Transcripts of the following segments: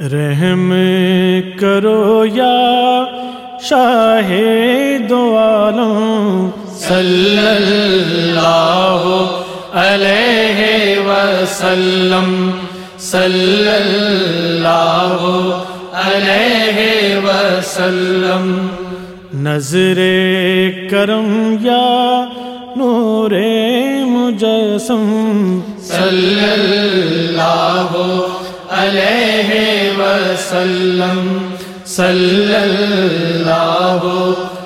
رحم کرو یا شاہ دو عالم صلی اللہ علیہ وسلم، صلی اللہ علیہ وسلم۔ نظر کرم یا نور مجسم، صلی اللہ علیہ وسلم صلی اللہ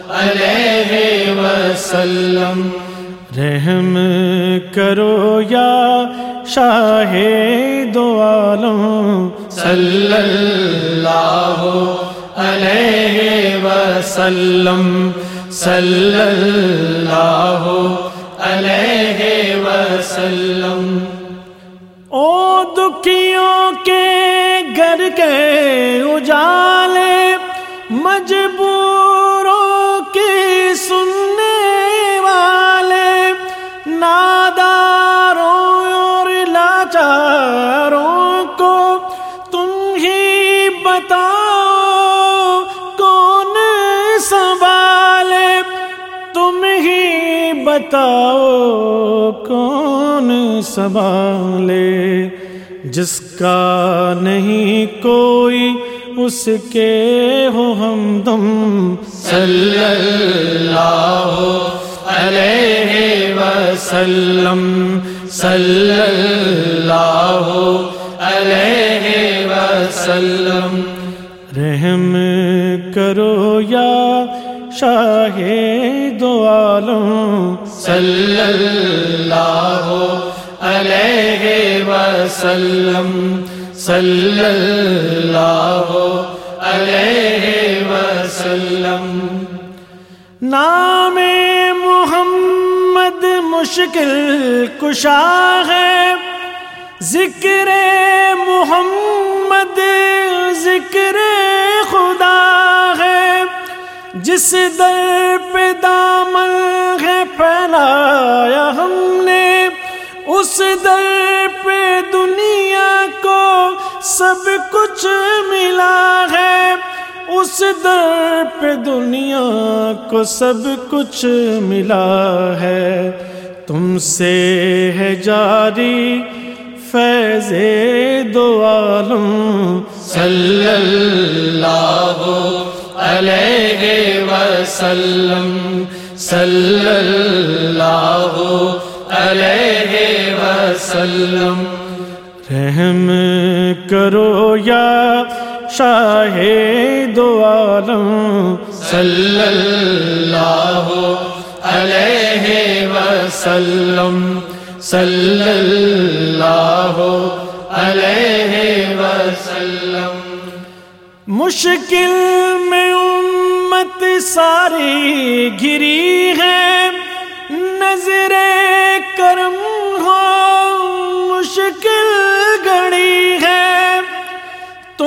علیہ وسلم۔ رحم کرو یا شاہ دو عالم۔ صلی اللہ علیہ وسلم صلی اللہ علیہ وسلم۔ او دکھیوں کے کے اجالے مجبوروں کی سننے والے ناداروں اور لاچاروں کو تم ہی بتاؤ کون سنبھالے؟ تم ہی بتاؤ کون سنبھالے؟ جس کا نہیں کوئی، اس کے ہو ہم دم۔ صلی اللہ علیہ وسلم۔ صلی اللہ علیہ وسلم۔ رحم کرو یا شاہ دو عالم صلی اللہ علیہ وسلم صلی اللہ علیہ وسلم. نام محمد مشکل کشا ہے۔ ذکر محمد، ذکر خدا ہے۔ جس در پہ دامن سب کچھ ملا ہے۔ اس در پہ دنیا کو سب کچھ ملا ہے۔ تم سے ہے جاری فیض دو عالم۔ صلی اللہ علیہ وسلم۔ صلی اللہ علیہ وسلم۔ رحم کرو یا شاہ دو عالم صلی اللہ علیہ وسلم صلی اللہ علیہ وسلم مشکل میں امت ساری گری ہے نظر کرم ہو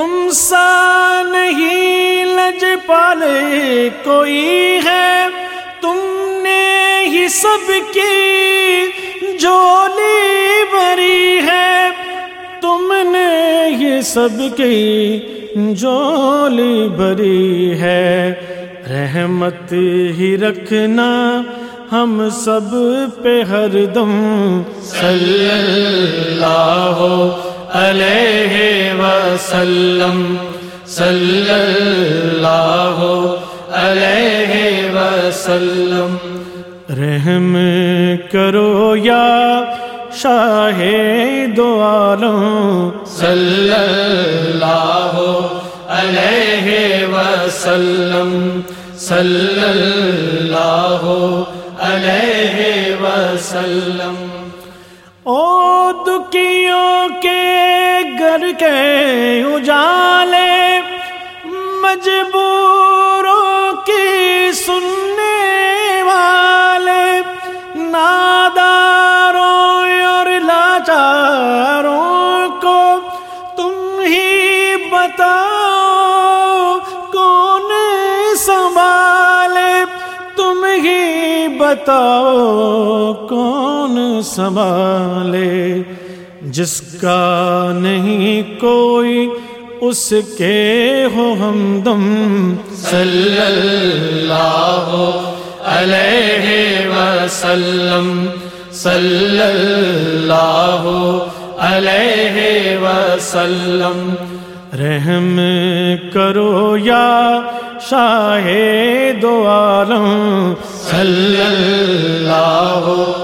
تم سا نہیں لج پالے کوئی ہے۔ تم نے ہی سب کی جولی بری ہے۔ تم نے یہ سب کی جولی بری ہے۔ رحمت ہی رکھنا ہم سب پہ ہر دم۔ صلی اللہ علیہ وسلم صلی اللہ علیہ وسلم رحم کرو یا شاہ دو عالم صلی اللہ علیہ وسلم صلی اللہ علیہ وسلم او دکھیوں کے گھر کے اجالے مجبوروں کی سننے والے ناداروں اور لاچاروں کو تم ہی بتاؤ کون سنبھالے؟ تم ہی بتاؤ کون سنبھالے؟ جس کا نہیں کوئی اس کے ہو ہم دم۔ صلی اللہ علیہ وسلم۔ صلی اللہ علیہ وسلم۔ رحم کرو یا شاہ دو عالم۔ صلی اللہ